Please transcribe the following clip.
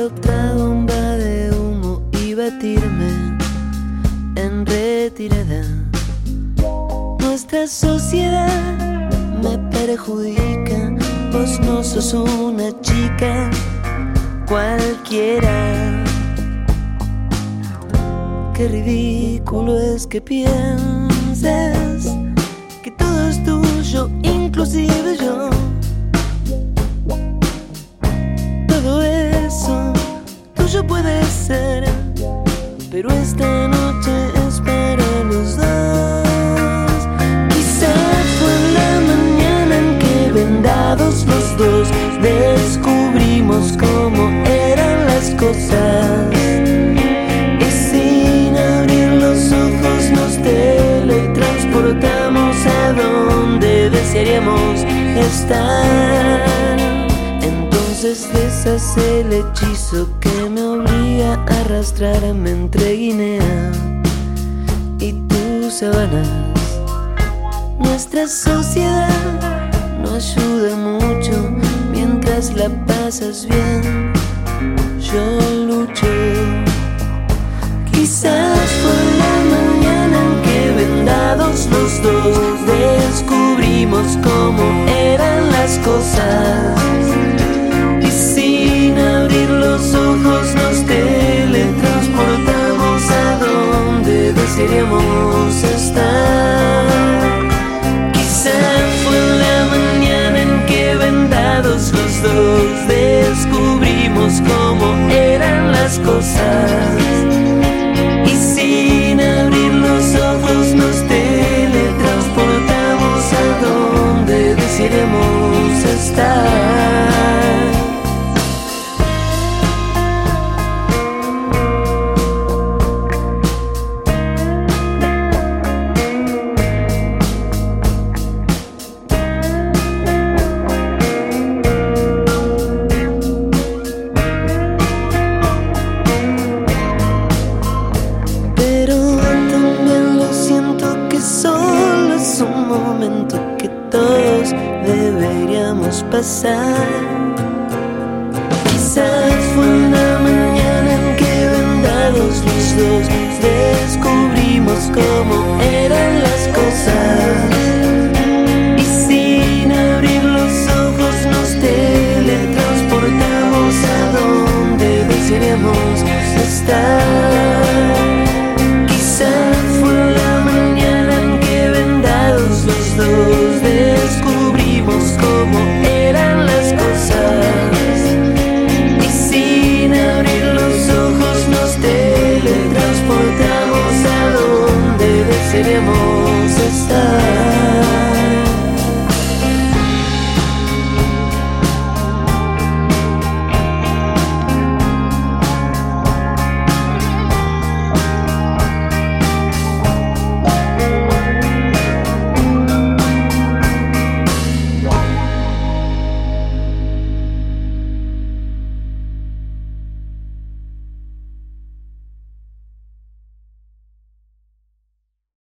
otra bomba de humo y batirme en retirada. Nuestra sociedad me perjudica, vos no sos una chica cualquiera. Qué ridículo es que pienses que todo es tuyo, inclusive yo. Pero esta noche es para los dos. Quizás fue la mañana en que vendados los dos descubrimos cómo eran las cosas. Y sin abrir los ojos nos teletransportamos a donde desearíamos estar. Entonces el hechizo que me obliga a arrastrarme entre Guinea y tus sabanas. Nuestra sociedad no ayuda mucho mientras la pasas bien. Yo lucho. Quizás fue la mañana en que vendados los dos descubrimos cómo eran las cosas. Eran momento que todos deberíamos pasar. Quizás fue una mañana en que vendados los dos descubrimos cómo eran las cosas.